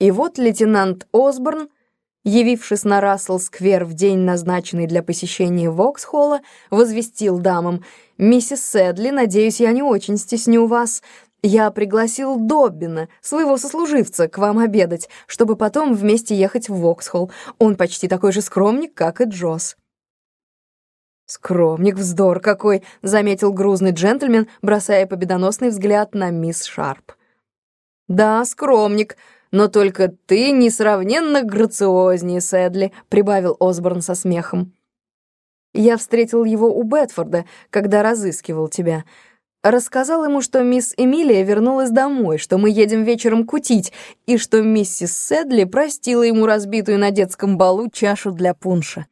И вот лейтенант Осборн, явившись на Рассел-сквер в день, назначенный для посещения Воксхолла, возвестил дамам, «Миссис Сэдли, надеюсь, я не очень стесню вас. Я пригласил Доббина, своего сослуживца, к вам обедать, чтобы потом вместе ехать в Воксхолл. Он почти такой же скромник, как и Джосс». «Скромник, вздор какой!» — заметил грузный джентльмен, бросая победоносный взгляд на мисс Шарп. «Да, скромник, но только ты несравненно грациознее, Сэдли», — прибавил Осборн со смехом. «Я встретил его у Бетфорда, когда разыскивал тебя. Рассказал ему, что мисс Эмилия вернулась домой, что мы едем вечером кутить, и что миссис Сэдли простила ему разбитую на детском балу чашу для пунша.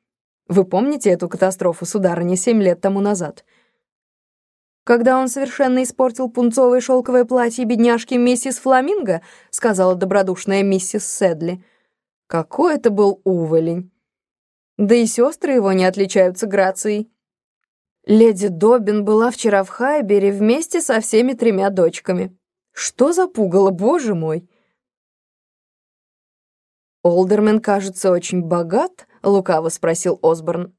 Вы помните эту катастрофу, сударыня, семь лет тому назад?» «Когда он совершенно испортил пунцовое шелковое платье бедняжки миссис Фламинго», сказала добродушная миссис Седли. «Какой это был уволень!» Да и сестры его не отличаются грацией. Леди Добин была вчера в Хайбере вместе со всеми тремя дочками. Что за пугало, боже мой! «Олдермен, кажется, очень богат?» — лукаво спросил Осборн.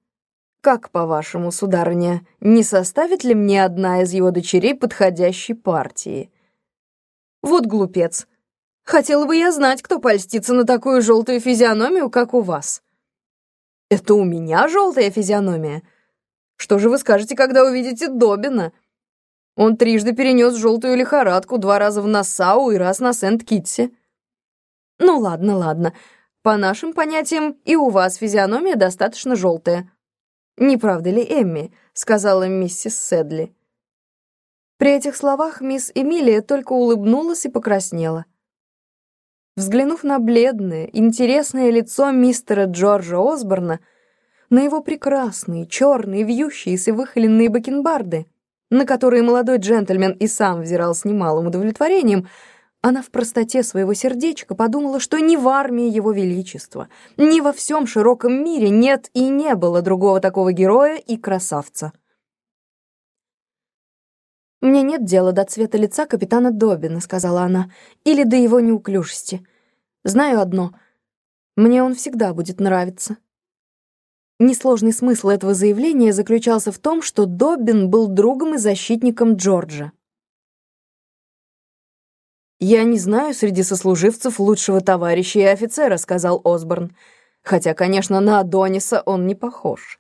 «Как, по-вашему, сударыня, не составит ли мне одна из его дочерей подходящей партии?» «Вот глупец. Хотела бы я знать, кто польстится на такую желтую физиономию, как у вас». «Это у меня желтая физиономия? Что же вы скажете, когда увидите Добина?» Он трижды перенес желтую лихорадку, два раза в Нассау и раз на Сент-Китсе. «Ну ладно, ладно. По нашим понятиям, и у вас физиономия достаточно желтая. «Не правда ли, Эмми?» — сказала миссис Седли. При этих словах мисс Эмилия только улыбнулась и покраснела. Взглянув на бледное, интересное лицо мистера Джорджа Осборна, на его прекрасные, черные, вьющиеся, выхоленные бакенбарды, на которые молодой джентльмен и сам взирал с немалым удовлетворением, она в простоте своего сердечка подумала, что ни в армии его величества, ни во всем широком мире нет и не было другого такого героя и красавца. «Мне нет дела до цвета лица капитана Добина», — сказала она, — «или до его неуклюжести. Знаю одно — мне он всегда будет нравиться». Несложный смысл этого заявления заключался в том, что Добин был другом и защитником Джорджа. «Я не знаю среди сослуживцев лучшего товарища и офицера», — сказал Осборн. «Хотя, конечно, на Адониса он не похож».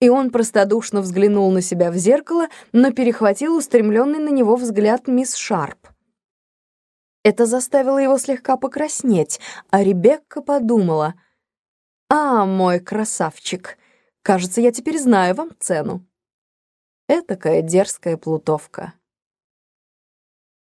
И он простодушно взглянул на себя в зеркало, но перехватил устремленный на него взгляд мисс Шарп. Это заставило его слегка покраснеть, а Ребекка подумала. «А, мой красавчик, кажется, я теперь знаю вам цену». Этакая дерзкая плутовка.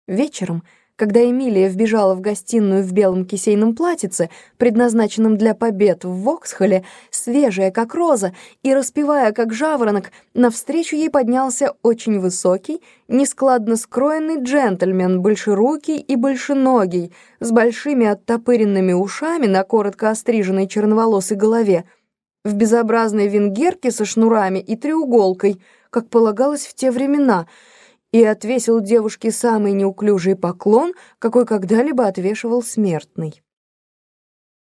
Вечером, когда Эмилия вбежала в гостиную в белом кисейном платьице, предназначенном для побед в Воксхолле, свежая, как роза, и распевая, как жаворонок, навстречу ей поднялся очень высокий, нескладно скроенный джентльмен, большерукий и большеногий, с большими оттопыренными ушами на коротко остриженной черноволосой голове, в безобразной венгерке со шнурами и треуголкой, как полагалось в те времена — и отвесил девушке самый неуклюжий поклон, какой когда-либо отвешивал смертный.